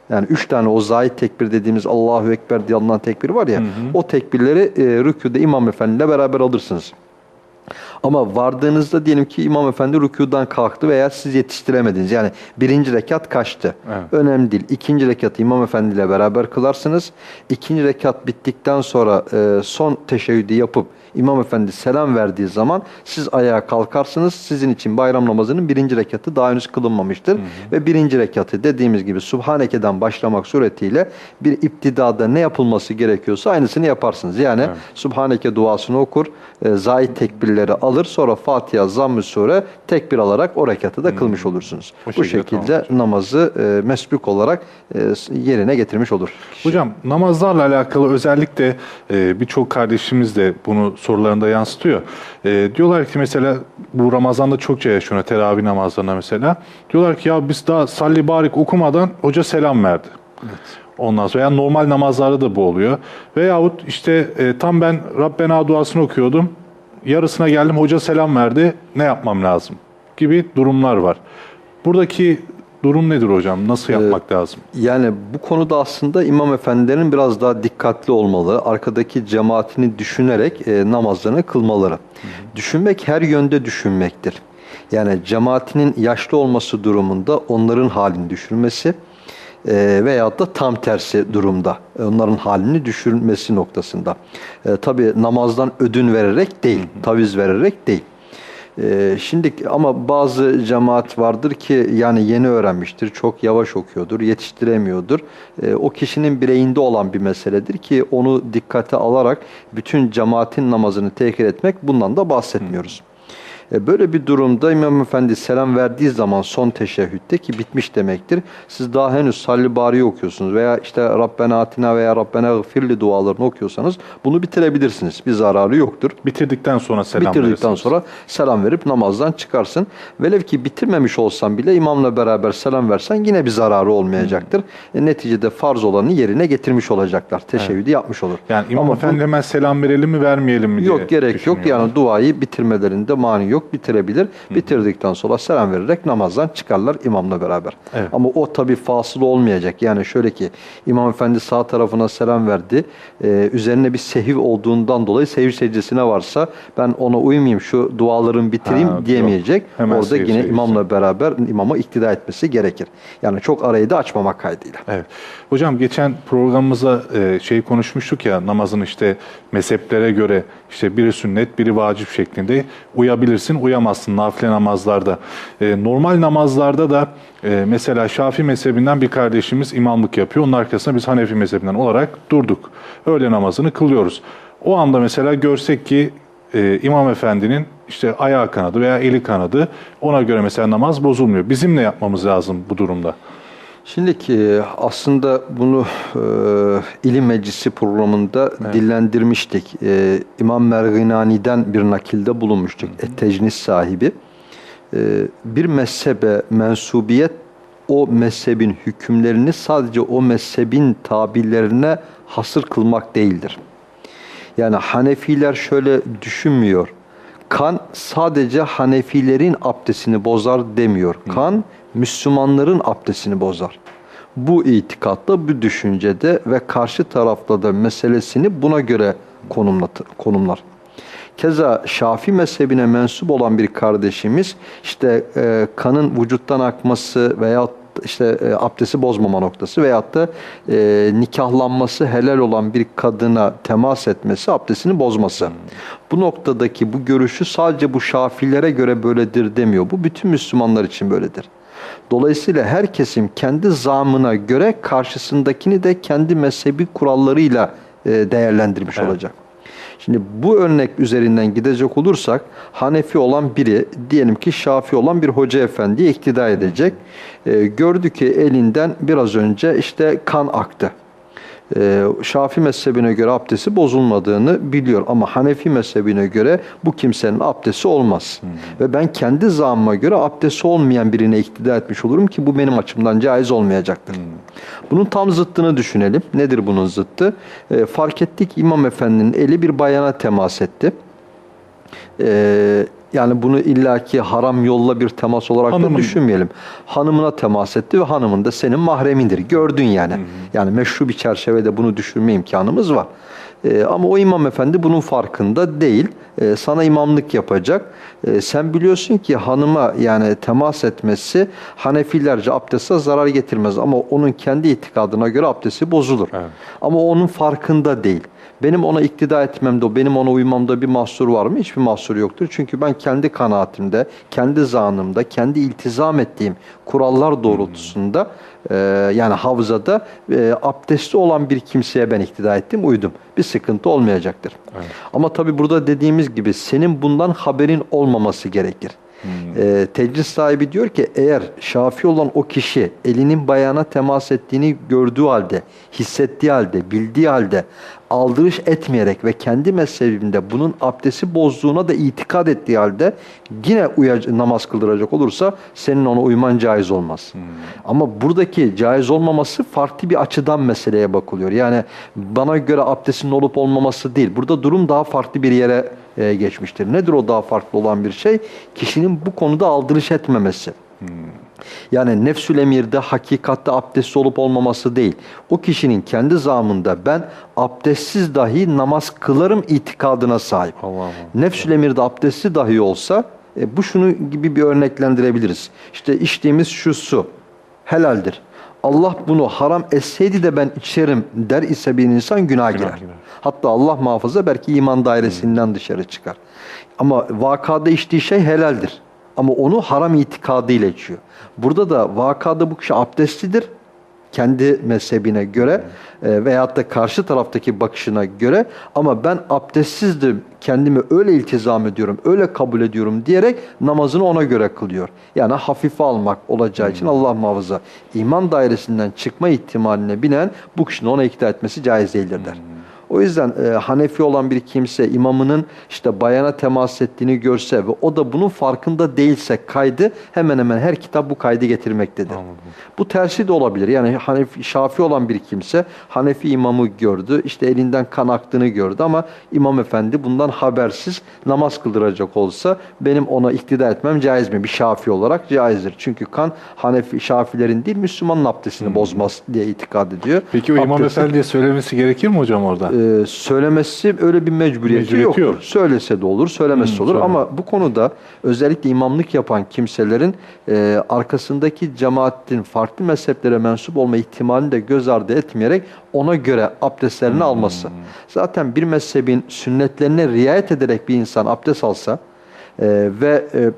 Yani üç tane o zahit tekbir dediğimiz Allahu Ekber diye alınan tekbir var ya, o tekbirleri e, rüküde imam efendiyle beraber alırsınız. Ama vardığınızda diyelim ki imam efendi rükudan kalktı veya siz yetiştiremediniz. Yani birinci rekat kaçtı. Evet. Önemli değil. İkinci rekatı imam efendiyle beraber kılarsınız. İkinci rekat bittikten sonra e, son teşekküdü yapıp imam efendi selam verdiği zaman siz ayağa kalkarsınız. Sizin için bayram namazının birinci rekatı daha henüz kılınmamıştır. Ve birinci rekatı dediğimiz gibi Subhaneke'den başlamak suretiyle bir iptidada ne yapılması gerekiyorsa aynısını yaparsınız. Yani Subhaneke duasını okur, e, zahit tekbirleri alır, sonra Fatiha, Zamm-ı Sure tekbir alarak o rekatı da kılmış olursunuz. Bu Bu şekilde şekilde tamamdır. namazı e, mesbuk olarak e, yerine getirmiş olur. kişi. Hocam namazlarla alakalı özellikle e, birçok kardeşimiz de bunu sorularında yansıtıyor. E, diyorlar ki mesela bu Ramazan'da çokça yaşanıyor teravih namazlarında mesela. Diyorlar ki ya biz daha salli barik okumadan hoca selam verdi. Ondan sonra yani normal namazlarda da bu oluyor. Veyahut işte e, tam ben Rabbena duasını okuyordum. Yarısına geldim hoca selam verdi. Ne yapmam lazım? Gibi durumlar var. Buradaki durum nedir hocam? Nasıl yapmak lazım? Yani bu konuda aslında imam efendilerin biraz daha dikkatli olmalı. Arkadaki cemaatini düşünerek e, namazlarını kılmaları. Düşünmek her yönde düşünmektir. Yani cemaatinin yaşlı olması durumunda onların halini düşürmesi e, veyahut da tam tersi durumda e, onların halini düşürmesi noktasında. E, Tabi namazdan ödün vererek değil, taviz vererek değil. Ee, şimdi ama bazı cemaat vardır ki yani yeni öğrenmiştir, çok yavaş okuyordur, yetiştiremiyordur. Ee, o kişinin bireyinde olan bir meseledir ki onu dikkate alarak bütün cemaatin namazını tekrar etmek bundan da bahsetmiyoruz. E, böyle bir durumda İmam Efendi selam verdiği zaman son teşehhütte ki bitmiş demektir. Siz daha henüz salli bari okuyorsunuz veya işte Rabbena atina veya Rabbena gfirli dualarını okuyorsanız bunu bitirebilirsiniz. Bir zararı yoktur. Bitirdikten sonra selam Bitirdikten verirsiniz. sonra selam verip namazdan çıkarsın. Velev ki bitirmemiş olsan bile imamla beraber selam versen yine bir zararı olmayacaktır. E, neticede farz olanı yerine getirmiş olacaklar. Teşebbüdü yapmış olur. Yani İmam Ama bu- Efendi hemen selam verelim mi vermeyelim mi diye Yok gerek yok. Yani duayı bitirmelerinde mani yok. Bitirebilir. Bitirdikten sonra selam vererek namazdan çıkarlar imamla beraber. Evet. Ama o tabi fasıl olmayacak. Yani şöyle ki İmam Efendi sağ tarafına selam verdi. Ee, üzerine bir sehiv olduğundan dolayı sehiv secdesine varsa ben ona uymayayım şu dualarımı bitireyim Ha, diyemeyecek. yok. Orada yine secdesi. imamla beraber imama iktida etmesi gerekir. Yani çok arayı da açmamak kaydıyla. Evet. Hocam geçen programımızda e, şey konuşmuştuk ya namazın işte mezheplere göre işte biri sünnet biri vacip şeklinde uyabilirsin uyamazsın nafile namazlarda. E, normal namazlarda da e, mesela Şafi mezhebinden bir kardeşimiz imamlık yapıyor. Onun arkasında biz Hanefi mezhebinden olarak durduk. Öğle namazını kılıyoruz. O anda mesela görsek ki e, İmam Efendi'nin işte ayağı kanadı veya eli kanadı ona göre mesela namaz bozulmuyor. Bizim ne yapmamız lazım bu durumda? Şimdi ki aslında bunu e, ilim meclisi programında dillendirmiştik. E, İmam Merginani'den bir nakilde bulunmuştuk. Et-Tecnis sahibi. E, bir mezhebe mensubiyet o mezhebin hükümlerini sadece o mezhebin tabirlerine hasır kılmak değildir. Yani Hanefiler şöyle düşünmüyor. Kan sadece Hanefilerin abdestini bozar demiyor. Kan Müslümanların abdestini bozar. Bu itikatla, bu düşüncede ve karşı tarafta da meselesini buna göre konumlar. Keza Şafi mezhebine mensup olan bir kardeşimiz işte e, kanın vücuttan akması veya işte e, abdesti bozmama noktası veyahut da e, nikahlanması helal olan bir kadına temas etmesi abdestini bozması. Bu noktadaki bu görüşü sadece bu Şafilere göre böyledir demiyor. Bu bütün Müslümanlar için böyledir. Dolayısıyla her kesim kendi zamına göre karşısındakini de kendi mezhebi kurallarıyla e, değerlendirmiş olacak. Şimdi bu örnek üzerinden gidecek olursak Hanefi olan biri diyelim ki Şafi olan bir hoca efendiye iktida edecek. Ee, gördü ki elinden biraz önce işte kan aktı. Ee, Şafi mezhebine göre abdesti bozulmadığını biliyor ama Hanefi mezhebine göre bu kimsenin abdesti olmaz. Ve ben kendi zammıma göre abdesti olmayan birine iktida etmiş olurum ki bu benim açımdan caiz olmayacaktır. Bunun tam zıttını düşünelim. Nedir bunun zıttı? Ee, fark ettik İmam Efendi'nin eli bir bayana temas etti. Ee, yani bunu illaki haram yolla bir temas olarak Hanımın. da düşünmeyelim. Hanımına temas etti ve hanımın da senin mahremindir. Gördün yani. Yani meşru bir çerçevede bunu düşünme imkanımız var. Ee, ama o imam efendi bunun farkında değil. Ee, sana imamlık yapacak. Ee, sen biliyorsun ki hanıma yani temas etmesi Hanefilerce abdeste zarar getirmez. Ama onun kendi itikadına göre abdesti bozulur. Evet. Ama onun farkında değil. Benim ona iktida etmemde, benim ona uymamda bir mahsur var mı? Hiçbir mahsur yoktur. Çünkü ben kendi kanaatimde, kendi zanımda, kendi iltizam ettiğim kurallar doğrultusunda e, yani havzada e, abdestli olan bir kimseye ben iktida ettim, uydum. Bir sıkıntı olmayacaktır. Ama tabi burada dediğimiz gibi senin bundan haberin olmaması gerekir. E, teclis sahibi diyor ki eğer şafi olan o kişi elinin bayana temas ettiğini gördüğü halde, hissettiği halde, bildiği halde aldırış etmeyerek ve kendi mezhebinde bunun abdesti bozduğuna da itikad ettiği halde yine uya- namaz kıldıracak olursa senin ona uyman caiz olmaz. Ama buradaki caiz olmaması farklı bir açıdan meseleye bakılıyor. Yani bana göre abdestin olup olmaması değil. Burada durum daha farklı bir yere e, geçmiştir. Nedir o daha farklı olan bir şey? Kişinin bu konuda aldırış etmemesi. Yani nefsül emirde hakikatte abdestli olup olmaması değil. O kişinin kendi zamında ben abdestsiz dahi namaz kılarım itikadına sahip. Allah Allah. Nefsül emirde abdestli dahi olsa e, bu şunu gibi bir örneklendirebiliriz. İşte içtiğimiz şu su helaldir. Allah bunu haram etseydi de ben içerim der ise bir insan günah girer. girer. Hatta Allah muhafaza belki iman dairesinden dışarı çıkar. Ama vakada içtiği şey helaldir. Ama onu haram itikadıyla içiyor. Burada da vakada bu kişi abdestlidir kendi mezhebine göre e, veyahut da karşı taraftaki bakışına göre ama ben abdestsizdim kendimi öyle iltizam ediyorum, öyle kabul ediyorum diyerek namazını ona göre kılıyor. Yani hafife almak olacağı için Allah muhafaza iman dairesinden çıkma ihtimaline binen bu kişinin ona ikna etmesi caiz değildir der. O yüzden e, Hanefi olan bir kimse imamının işte bayana temas ettiğini görse ve o da bunun farkında değilse kaydı hemen hemen her kitap bu kaydı getirmektedir. Bu tersi de olabilir. Yani Hanefi, Şafi olan bir kimse Hanefi imamı gördü. işte elinden kan aktığını gördü ama imam efendi bundan habersiz namaz kıldıracak olsa benim ona iktida etmem caiz mi? Bir Şafi olarak caizdir. Çünkü kan Hanefi Şafilerin değil Müslümanın abdestini bozmaz diye itikad ediyor. Peki o İmam Efendi'ye söylemesi gerekir mi hocam orada? E, söylemesi öyle bir mecburiyeti, Mecburiyeti yoktur. yok. Söylese de olur, söylemesi Hmm, de olur. söyle. Ama bu konuda özellikle imamlık yapan kimselerin e, arkasındaki cemaatin farklı mezheplere mensup olma ihtimalini de göz ardı etmeyerek ona göre abdestlerini Hmm. alması. Zaten bir mezhebin sünnetlerine riayet ederek bir insan abdest alsa e, ve e,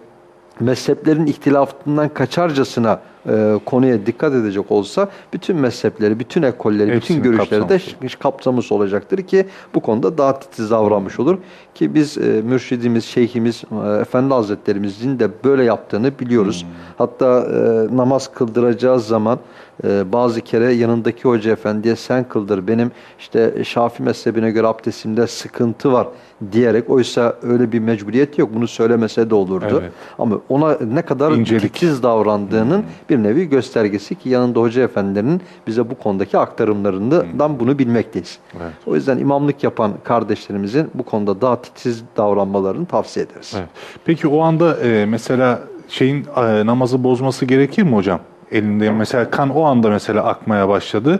mezheplerin ihtilafından kaçarcasına e, konuya dikkat edecek olsa bütün mezhepleri, bütün ekolleri, Hepsini bütün görüşleri de kapsamış. olacaktır ki bu konuda daha titiz davranmış olur. Ki biz e, mürşidimiz, şeyhimiz, e, efendi hazretlerimizin de böyle yaptığını biliyoruz. Hatta e, namaz kıldıracağı zaman e, bazı kere yanındaki hoca efendiye sen kıldır benim işte Şafi mezhebine göre abdestimde sıkıntı var diyerek oysa öyle bir mecburiyet yok bunu söylemese de olurdu. Evet. Ama ona ne kadar İncelik. titiz davrandığının bir nevi göstergesi ki yanında hoca efendilerinin bize bu konudaki aktarımlarından bunu bilmekteyiz. Evet. O yüzden imamlık yapan kardeşlerimizin bu konuda daha titiz davranmalarını tavsiye ederiz. Evet. Peki o anda e, mesela şeyin e, namazı bozması gerekir mi hocam? Elinde mesela kan o anda mesela akmaya başladı.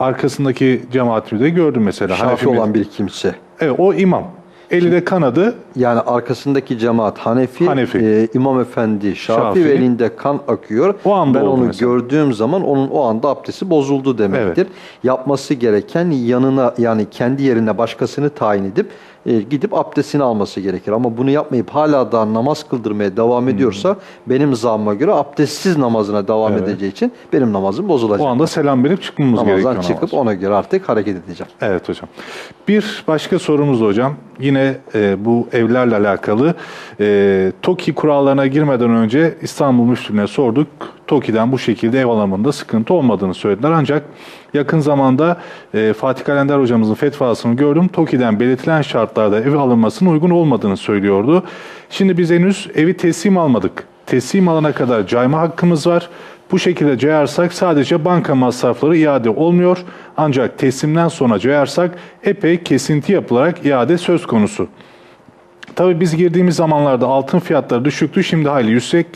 Arkasındaki cemaatimi de gördüm mesela. Şafi Hanefi- olan bir kimse. Evet o imam. Eli de kanadı. Yani arkasındaki cemaat Hanefi, Hanefi. e, İmam Efendi Şafi, Şafii. ve elinde kan akıyor. O anda ben onu mesela. gördüğüm zaman onun o anda abdesti bozuldu demektir. Yapması gereken yanına yani kendi yerine başkasını tayin edip e, gidip abdestini alması gerekir. Ama bunu yapmayıp hala daha namaz kıldırmaya devam ediyorsa benim zammıma göre abdestsiz namazına devam Evet. edeceği için benim namazım bozulacak. O anda selam verip çıkmamız gerekiyor. Namazdan çıkıp ona göre artık hareket edeceğim. Evet hocam. Bir başka sorumuz hocam. Yine e, bu evlerle alakalı. E, TOKİ kurallarına girmeden önce İstanbul Müftülüğü'ne sorduk. TOKİ'den bu şekilde ev alımında sıkıntı olmadığını söylediler. Ancak yakın zamanda e, Fatih Kalender hocamızın fetvasını gördüm. TOKİ'den belirtilen şartlarda ev alınmasının uygun olmadığını söylüyordu. Şimdi biz henüz evi teslim almadık. Teslim alana kadar cayma hakkımız var. Bu şekilde cayarsak sadece banka masrafları iade olmuyor. Ancak teslimden sonra cayarsak epey kesinti yapılarak iade söz konusu. Tabii biz girdiğimiz zamanlarda altın fiyatları düşüktü. Şimdi hayli yüksek.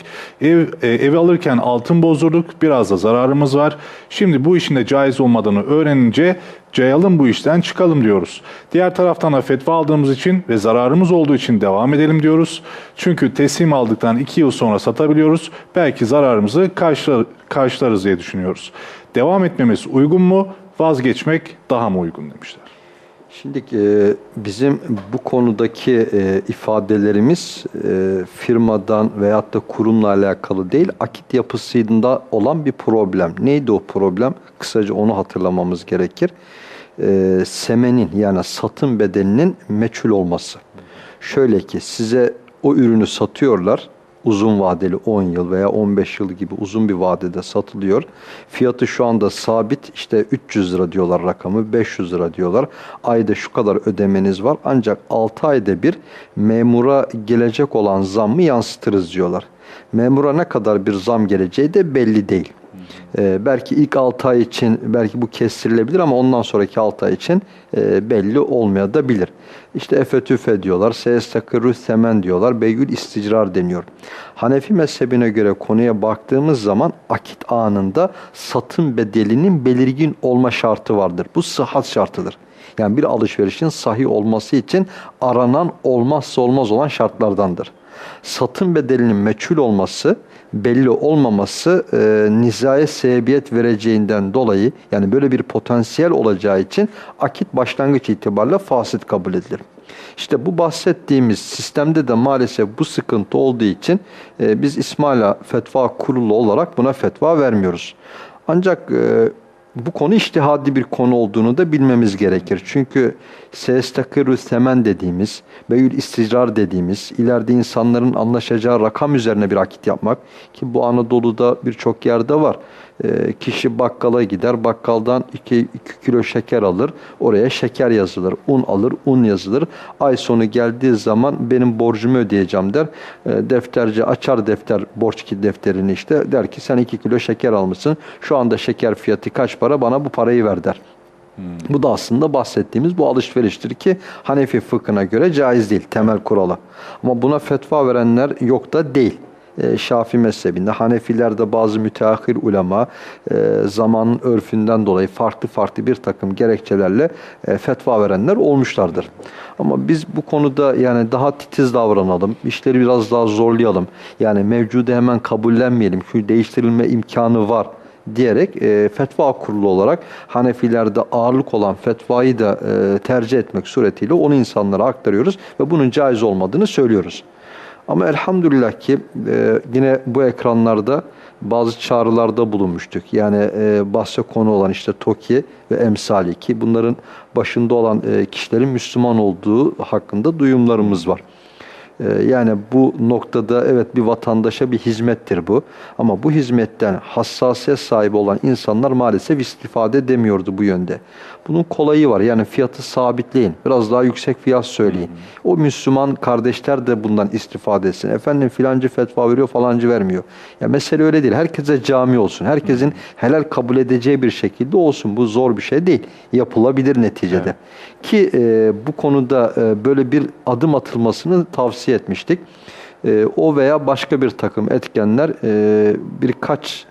Ev, e, evi alırken altın bozdurduk. Biraz da zararımız var. Şimdi bu işin de caiz olmadığını öğrenince cayalım bu işten çıkalım diyoruz. Diğer taraftan da fetva aldığımız için ve zararımız olduğu için devam edelim diyoruz. Çünkü teslim aldıktan iki yıl sonra satabiliyoruz. Belki zararımızı karşılar, karşılarız diye düşünüyoruz. Devam etmemiz uygun mu? Vazgeçmek daha mı uygun demişler. Şimdi e, bizim bu konudaki e, ifadelerimiz e, firmadan veyahut da kurumla alakalı değil, akit yapısında olan bir problem. Neydi o problem? Kısaca onu hatırlamamız gerekir. E, semenin yani satın bedelinin meçhul olması. Şöyle ki size o ürünü satıyorlar uzun vadeli 10 yıl veya 15 yıl gibi uzun bir vadede satılıyor. Fiyatı şu anda sabit işte 300 lira diyorlar rakamı 500 lira diyorlar. Ayda şu kadar ödemeniz var ancak 6 ayda bir memura gelecek olan zammı yansıtırız diyorlar. Memura ne kadar bir zam geleceği de belli değil. Ee, belki ilk 6 ay için belki bu kestirilebilir ama ondan sonraki 6 ay için e, belli olmayabilir. İşte efe tüfe diyorlar, seyes takırrü semen diyorlar, beygül isticrar deniyor. Hanefi mezhebine göre konuya baktığımız zaman akit anında satın bedelinin belirgin olma şartı vardır. Bu sıhhat şartıdır. Yani bir alışverişin sahih olması için aranan olmazsa olmaz olan şartlardandır. Satın bedelinin meçhul olması, belli olmaması e, nizaya sebebiyet vereceğinden dolayı yani böyle bir potansiyel olacağı için akit başlangıç itibariyle fasit kabul edilir. İşte bu bahsettiğimiz sistemde de maalesef bu sıkıntı olduğu için e, biz İsmaila Fetva Kurulu olarak buna fetva vermiyoruz. Ancak e, bu konu iştihadi bir konu olduğunu da bilmemiz gerekir. Çünkü seestakirü semen dediğimiz, beyül isticrar dediğimiz, ileride insanların anlaşacağı rakam üzerine bir akit yapmak ki bu Anadolu'da birçok yerde var. E, kişi bakkala gider, bakkaldan 2 kilo şeker alır, oraya şeker yazılır, un alır, un yazılır. Ay sonu geldiği zaman benim borcumu ödeyeceğim der. E, defterci açar defter, borç defterini işte der ki sen 2 kilo şeker almışsın, şu anda şeker fiyatı kaç para bana bu parayı ver der. Bu da aslında bahsettiğimiz bu alışveriştir ki Hanefi fıkhına göre caiz değil temel kuralı. Ama buna fetva verenler yok da değil. E, Şafii mezhebinde, Hanefilerde bazı müteahhir ulema e, zamanın örfünden dolayı farklı farklı bir takım gerekçelerle e, fetva verenler olmuşlardır. Ama biz bu konuda yani daha titiz davranalım, işleri biraz daha zorlayalım. Yani mevcudu hemen kabullenmeyelim. Çünkü değiştirilme imkanı var diyerek e, fetva kurulu olarak Hanefilerde ağırlık olan fetvayı da e, tercih etmek suretiyle onu insanlara aktarıyoruz ve bunun caiz olmadığını söylüyoruz. Ama elhamdülillah ki e, yine bu ekranlarda bazı çağrılarda bulunmuştuk. Yani e, bahse konu olan işte TOKİ ve emsali ki bunların başında olan e, kişilerin Müslüman olduğu hakkında duyumlarımız var. Ee, Yani bu noktada evet bir vatandaşa bir hizmettir bu. Ama bu hizmetten hassasiyet sahibi olan insanlar maalesef istifade edemiyordu bu yönde. Bunun kolayı var. Yani fiyatı sabitleyin. Biraz daha yüksek fiyat söyleyin. O Müslüman kardeşler de bundan istifade etsin. Efendim filancı fetva veriyor falancı vermiyor. Ya mesele öyle değil. Herkese cami olsun. Herkesin helal kabul edeceği bir şekilde olsun. Bu zor bir şey değil. Yapılabilir neticede. Ki e, bu konuda e, böyle bir adım atılmasını tavsiye etmiştik. E, o veya başka bir takım etkenler e, birkaç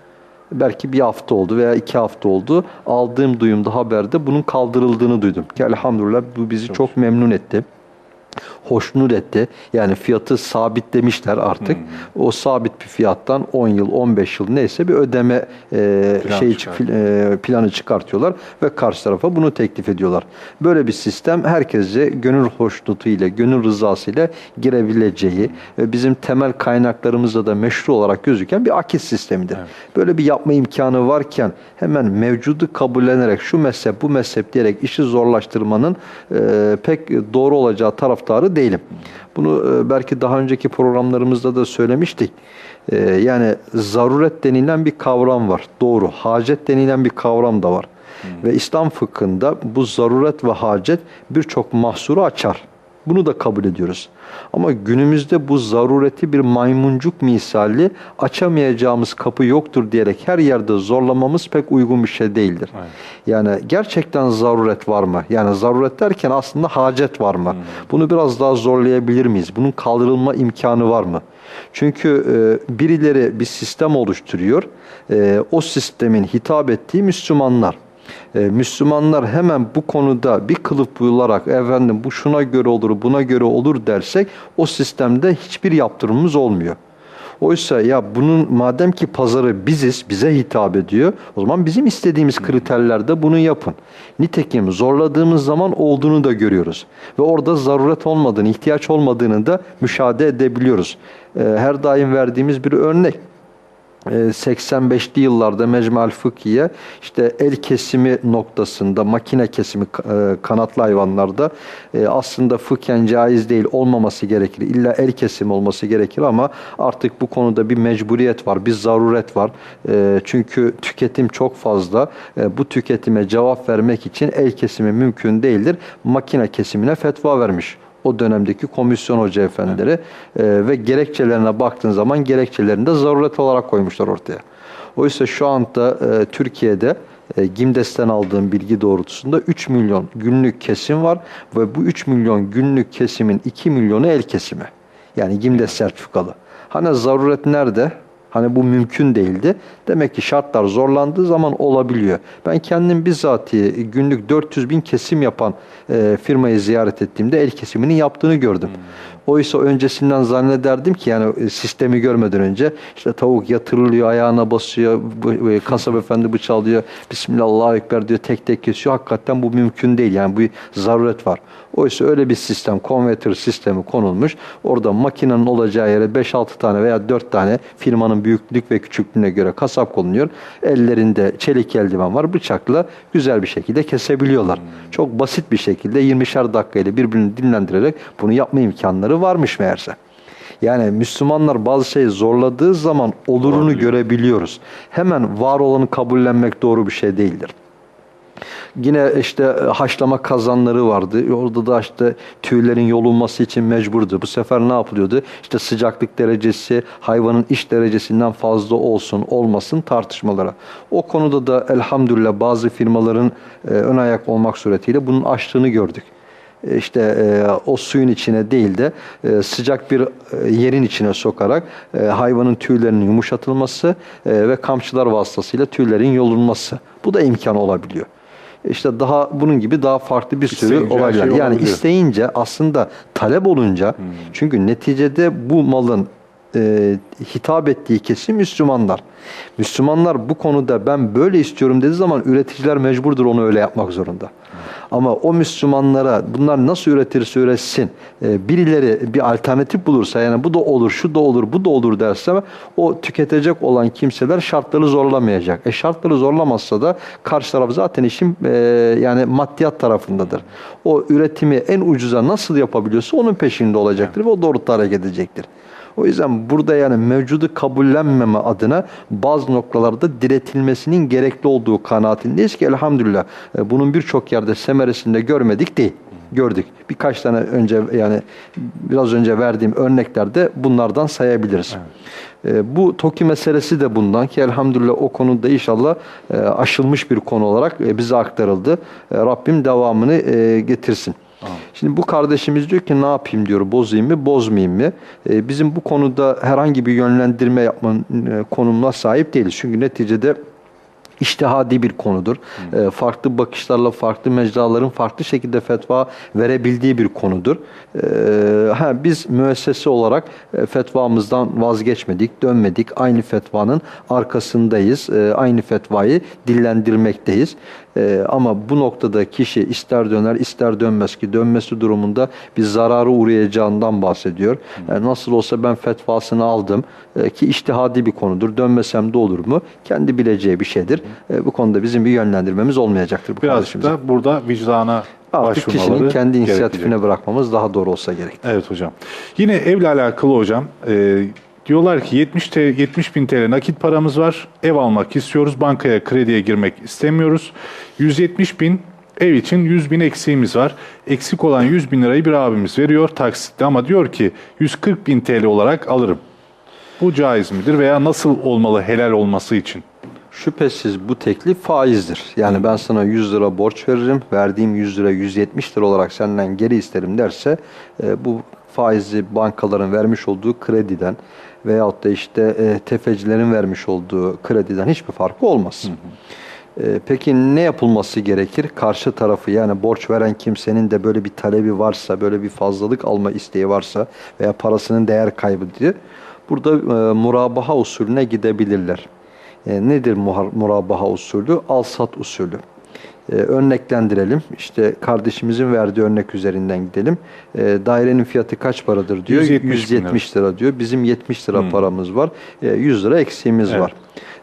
belki bir hafta oldu veya iki hafta oldu. Aldığım duyumda haberde bunun kaldırıldığını duydum. Ki elhamdülillah bu bizi çok, memnun etti. Hoşnut etti. Yani fiyatı sabitlemişler artık. O sabit bir fiyattan 10 yıl, 15 yıl neyse bir ödeme e, Plan şeyi çıkar. çık- e, planı çıkartıyorlar ve karşı tarafa bunu teklif ediyorlar. Böyle bir sistem herkese gönül hoşnutu ile, gönül rızası ile girebileceği ve bizim temel kaynaklarımızda da meşru olarak gözüken bir akit sistemidir. Böyle bir yapma imkanı varken hemen mevcudu kabullenerek şu mezhep bu mezhep diyerek işi zorlaştırmanın e, pek doğru olacağı taraftarı değilim. Bunu e, belki daha önceki programlarımızda da söylemiştik. E, yani zaruret denilen bir kavram var. Doğru. Hacet denilen bir kavram da var. Ve İslam fıkhında bu zaruret ve hacet birçok mahsuru açar. Bunu da kabul ediyoruz. Ama günümüzde bu zarureti bir maymuncuk misali açamayacağımız kapı yoktur diyerek her yerde zorlamamız pek uygun bir şey değildir. Yani gerçekten zaruret var mı? Yani zaruret derken aslında hacet var mı? Bunu biraz daha zorlayabilir miyiz? Bunun kaldırılma imkanı var mı? Çünkü e, birileri bir sistem oluşturuyor. E, o sistemin hitap ettiği Müslümanlar. Ee, Müslümanlar hemen bu konuda bir kılıf buyularak efendim bu şuna göre olur, buna göre olur dersek o sistemde hiçbir yaptırımımız olmuyor. Oysa ya bunun madem ki pazarı biziz, bize hitap ediyor, o zaman bizim istediğimiz kriterlerde bunu yapın. Nitekim zorladığımız zaman olduğunu da görüyoruz. Ve orada zaruret olmadığını, ihtiyaç olmadığını da müşahede edebiliyoruz. Ee, Her daim verdiğimiz bir örnek. Ee, 85'li yıllarda Mecmual Fıkhiye işte el kesimi noktasında makine kesimi e, kanatlı hayvanlarda e, aslında fıkhen caiz değil olmaması gerekir. İlla el kesimi olması gerekir ama artık bu konuda bir mecburiyet var, bir zaruret var. E, Çünkü tüketim çok fazla. Bu tüketime cevap vermek için el kesimi mümkün değildir. Makine kesimine fetva vermiş o dönemdeki komisyon hoca efendileri e, ve gerekçelerine baktığın zaman gerekçelerini de zaruret olarak koymuşlar ortaya. Oysa şu anda e, Türkiye'de e, GİMDES'ten aldığım bilgi doğrultusunda 3 milyon günlük kesim var ve bu 3 milyon günlük kesimin 2 milyonu el kesimi. Yani GİMDES sertifikalı. Hani zaruret nerede? Hani bu mümkün değildi. Demek ki şartlar zorlandığı zaman olabiliyor. Ben kendim bizzatihi günlük 400 bin kesim yapan e, firmayı ziyaret ettiğimde el kesiminin yaptığını gördüm. Oysa öncesinden zannederdim ki yani e, sistemi görmeden önce işte tavuk yatırılıyor, ayağına basıyor, bu, e, kasap efendi bıçağı alıyor, Bismillah Allahu Ekber diyor, tek tek kesiyor. Hakikaten bu mümkün değil. Yani bir zaruret var. Oysa öyle bir sistem, konverter sistemi konulmuş. Orada makinenin olacağı yere 5-6 tane veya 4 tane firmanın büyüklük ve küçüklüğüne göre kasap konuyor. Ellerinde çelik eldiven var. Bıçakla güzel bir şekilde kesebiliyorlar. Çok basit bir şekilde 20'şer dakikayla birbirini dinlendirerek bunu yapma imkanları varmış meğerse. Yani Müslümanlar bazı şeyi zorladığı zaman olurunu görebiliyoruz. Hemen var olanı kabullenmek doğru bir şey değildir. Yine işte e, haşlama kazanları vardı. Orada da işte tüylerin yolunması için mecburdu. Bu sefer ne yapılıyordu? İşte sıcaklık derecesi hayvanın iş derecesinden fazla olsun olmasın tartışmalara. O konuda da elhamdülillah bazı firmaların e, ön ayak olmak suretiyle bunun açtığını gördük. E, işte e, o suyun içine değil de e, sıcak bir e, yerin içine sokarak e, hayvanın tüylerinin yumuşatılması e, ve kamçılar vasıtasıyla tüylerin yolunması. Bu da imkan olabiliyor. İşte daha bunun gibi daha farklı bir sürü İsteyince olaylar. şey yani isteyince aslında talep olunca çünkü neticede bu malın e, hitap ettiği kesim Müslümanlar. Müslümanlar bu konuda ben böyle istiyorum dediği zaman üreticiler mecburdur onu öyle yapmak zorunda. Ama o Müslümanlara bunlar nasıl üretirse üretsin e, birileri bir alternatif bulursa yani bu da olur, şu da olur, bu da olur derse o tüketecek olan kimseler şartları zorlamayacak. E şartları zorlamazsa da karşı taraf zaten işin e, yani maddiyat tarafındadır. O üretimi en ucuza nasıl yapabiliyorsa onun peşinde olacaktır ve o doğrultuda hareket edecektir. O yüzden burada yani mevcudu kabullenmeme adına bazı noktalarda diretilmesinin gerekli olduğu kanaatindeyiz ki elhamdülillah e, bunun birçok yerde semeresinde görmedik değil. Gördük. Birkaç tane önce yani biraz önce verdiğim örneklerde bunlardan sayabiliriz. E, bu TOKİ meselesi de bundan ki elhamdülillah o konuda inşallah e, aşılmış bir konu olarak e, bize aktarıldı. E, Rabbim devamını e, getirsin. Şimdi bu kardeşimiz diyor ki ne yapayım diyor bozayım mı bozmayayım mı? Ee, bizim bu konuda herhangi bir yönlendirme yapma e, konumuna sahip değiliz. Çünkü neticede iştihadi bir konudur. Ee, farklı bakışlarla farklı mecraların farklı şekilde fetva verebildiği bir konudur. Ee, ha, biz müessese olarak e, fetvamızdan vazgeçmedik, dönmedik. Aynı fetvanın arkasındayız. Ee, aynı fetvayı dillendirmekteyiz. Ee, ama bu noktada kişi ister döner ister dönmez ki dönmesi durumunda bir zararı uğrayacağından bahsediyor. Yani nasıl olsa ben fetvasını aldım e, ki iştihadi bir konudur. Dönmesem de olur mu? Kendi bileceği bir şeydir. E, bu konuda bizim bir yönlendirmemiz olmayacaktır bu Birazcık kardeşimize. da burada vicdana Artık kişinin kendi inisiyatifine bırakmamız daha doğru olsa gerek. Evet hocam. Yine evle alakalı hocam. e, diyorlar ki 70, T- 70 bin TL nakit paramız var. Ev almak istiyoruz. Bankaya krediye girmek istemiyoruz. 170 bin ev için 100 bin eksiğimiz var. Eksik olan 100 bin lirayı bir abimiz veriyor taksitle ama diyor ki 140 bin TL olarak alırım. Bu caiz midir veya nasıl olmalı helal olması için? Şüphesiz bu teklif faizdir. Yani ben sana 100 lira borç veririm, verdiğim 100 lira 170 lira olarak senden geri isterim derse e, bu faizi bankaların vermiş olduğu krediden veyahut da işte e, tefecilerin vermiş olduğu krediden hiçbir farkı olmaz. E, peki ne yapılması gerekir? Karşı tarafı yani borç veren kimsenin de böyle bir talebi varsa, böyle bir fazlalık alma isteği varsa veya parasının değer kaybı diye burada e, murabaha usulüne gidebilirler. E, nedir murabaha usulü? Al-sat usulü. E, örneklendirelim. İşte kardeşimizin verdiği örnek üzerinden gidelim. E, dairenin fiyatı kaç paradır diyor. 170 bin 170 lira diyor. Bizim 70 lira paramız var. E, 100 lira eksiğimiz Evet. var.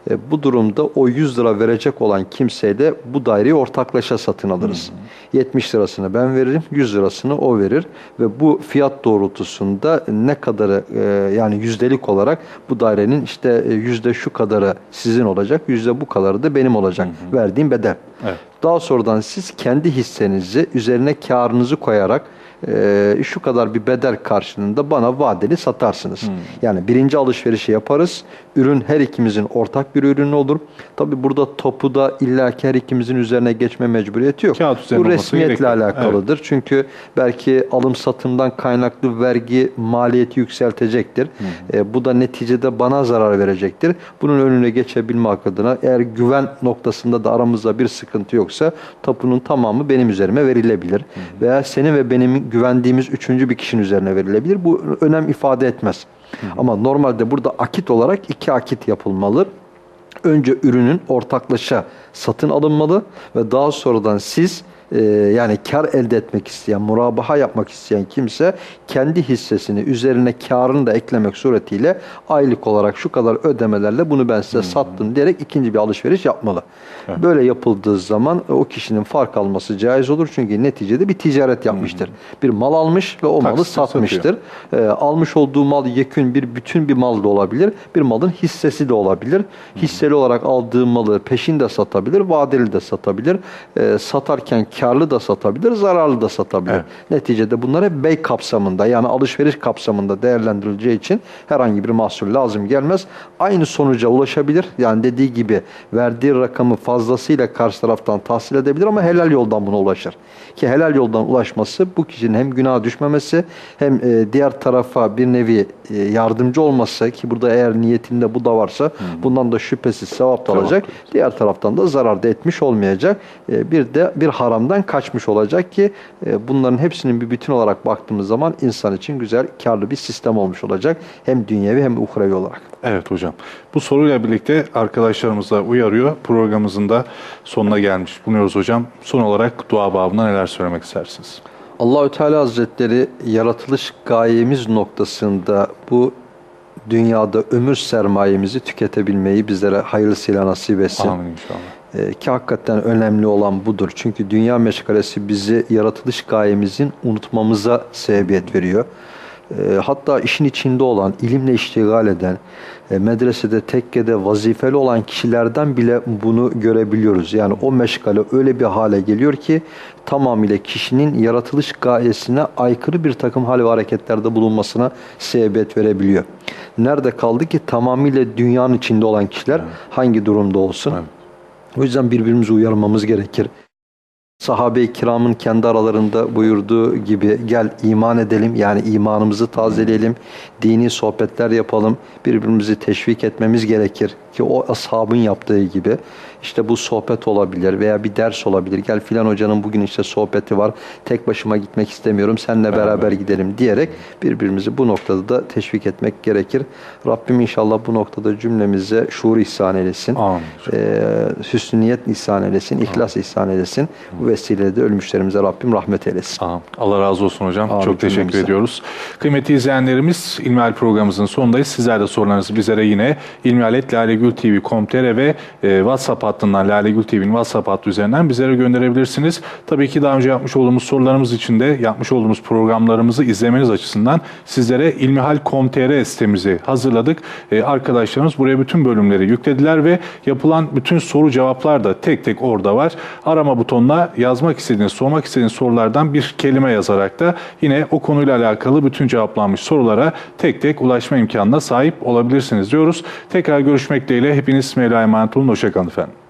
E, bu durumda o 100 lira verecek olan kimseyle bu daireyi ortaklaşa satın alırız. 70 lirasını ben veririm, 100 lirasını o verir ve bu fiyat doğrultusunda ne kadarı e, yani yüzdelik olarak bu dairenin işte e, yüzde şu kadarı sizin olacak, yüzde bu kadarı da benim olacak verdiğim bedel. Evet. Daha sonradan siz kendi hissenizi üzerine karınızı koyarak e, şu kadar bir bedel karşılığında bana vadeli satarsınız. Yani birinci alışverişi yaparız. Ürün her ikimizin ortak bir ürünü olur. Tabi burada topu da illaki her ikimizin üzerine geçme mecburiyeti yok. Bu resmiyetle gerekmiyor. alakalıdır. Çünkü belki alım satımdan kaynaklı vergi maliyeti yükseltecektir. E, bu da neticede bana zarar verecektir. Bunun önüne geçebilme adına eğer güven noktasında da aramızda bir sıkıntı yoksa tapunun tamamı benim üzerime verilebilir. Veya senin ve benim güvendiğimiz üçüncü bir kişinin üzerine verilebilir. Bu önem ifade etmez. Ama normalde burada akit olarak iki akit yapılmalı. Önce ürünün ortaklaşa satın alınmalı ve daha sonradan siz e, yani kar elde etmek isteyen, murabaha yapmak isteyen kimse kendi hissesini üzerine karını da eklemek suretiyle aylık olarak şu kadar ödemelerle bunu ben size sattım diyerek ikinci bir alışveriş yapmalı. Böyle yapıldığı zaman o kişinin fark alması caiz olur çünkü neticede bir ticaret yapmıştır. Bir mal almış ve o malı Taksitle satmıştır. Ee, almış olduğu mal yekün bir bütün bir mal da olabilir. Bir malın hissesi de olabilir. Hisseli olarak aldığı malı peşin de satabilir, vadeli de satabilir. Ee, satarken karlı da satabilir, zararlı da satabilir. Evet. Neticede bunlar hep bey kapsamında yani alışveriş kapsamında değerlendirileceği için herhangi bir mahsul lazım gelmez. Aynı sonuca ulaşabilir. Yani dediği gibi verdiği rakamı fazlasıyla karşı taraftan tahsil edebilir ama helal yoldan buna ulaşır. Ki helal yoldan ulaşması bu kişinin hem günaha düşmemesi hem e, diğer tarafa bir nevi e, yardımcı olması ki burada eğer niyetinde bu da varsa bundan da şüphesiz sevap da alacak. Diğer taraftan da zarar da etmiş olmayacak. E, bir de bir haramdan kaçmış olacak ki e, bunların hepsinin bir bütün olarak baktığımız zaman insan için güzel, karlı bir sistem olmuş olacak. Hem dünyevi hem uhrevi olarak. Evet hocam. Bu soruyla birlikte arkadaşlarımız da uyarıyor. Programımızın da sonuna gelmiş bulunuyoruz hocam. Son olarak dua babına neler söylemek istersiniz? Allahü Teala Hazretleri yaratılış gayemiz noktasında bu dünyada ömür sermayemizi tüketebilmeyi bizlere hayırlısıyla nasip etsin. Amin inşallah. Ee, ki hakikaten önemli olan budur. Çünkü dünya meşgalesi bizi yaratılış gayemizin unutmamıza sebebiyet veriyor. Ee, hatta işin içinde olan, ilimle iştigal eden, e, medresede, tekkede vazifeli olan kişilerden bile bunu görebiliyoruz. Yani o meşgale öyle bir hale geliyor ki tamamıyla kişinin yaratılış gayesine aykırı bir takım hal ve hareketlerde bulunmasına sebebiyet verebiliyor. Nerede kaldı ki tamamıyla dünyanın içinde olan kişiler hangi durumda olsun? Evet. O yüzden birbirimizi uyarmamız gerekir. Sahabe-i kiramın kendi aralarında buyurduğu gibi gel iman edelim yani imanımızı tazeleyelim, dini sohbetler yapalım, birbirimizi teşvik etmemiz gerekir ki o ashabın yaptığı gibi işte bu sohbet olabilir veya bir ders olabilir. Gel filan hocanın bugün işte sohbeti var. Tek başıma gitmek istemiyorum. Seninle beraber gidelim diyerek birbirimizi bu noktada da teşvik etmek gerekir. Rabbim inşallah bu noktada cümlemize şuur ihsan eylesin. Amin. Ee, hüsnü niyet ihsan eylesin, ihlas ihsan eylesin. Bu vesileyle de ölmüşlerimize Rabbim rahmet eylesin. Amin. Allah razı olsun hocam. Amin Çok teşekkür cümlemize. ediyoruz. Kıymetli izleyenlerimiz İlmihal programımızın sonundayız. Sizler de sorularınızı bizlere yine ilmihaletlalegültv.com.tr ve e, WhatsApp hattından Lalegül TV'nin WhatsApp hattı üzerinden bizlere gönderebilirsiniz. Tabii ki daha önce yapmış olduğumuz sorularımız için de yapmış olduğumuz programlarımızı izlemeniz açısından sizlere ilmihal.com.tr sitemizi hazırladık. E, arkadaşlarımız buraya bütün bölümleri yüklediler ve yapılan bütün soru cevaplar da tek tek orada var. Arama butonuna yazmak istediğiniz, sormak istediğiniz sorulardan bir kelime yazarak da yine o konuyla alakalı bütün cevaplanmış sorulara tek tek ulaşma imkanına sahip olabilirsiniz diyoruz. Tekrar görüşmek dileğiyle hepiniz Mevla'ya emanet olun. Hoşçakalın efendim.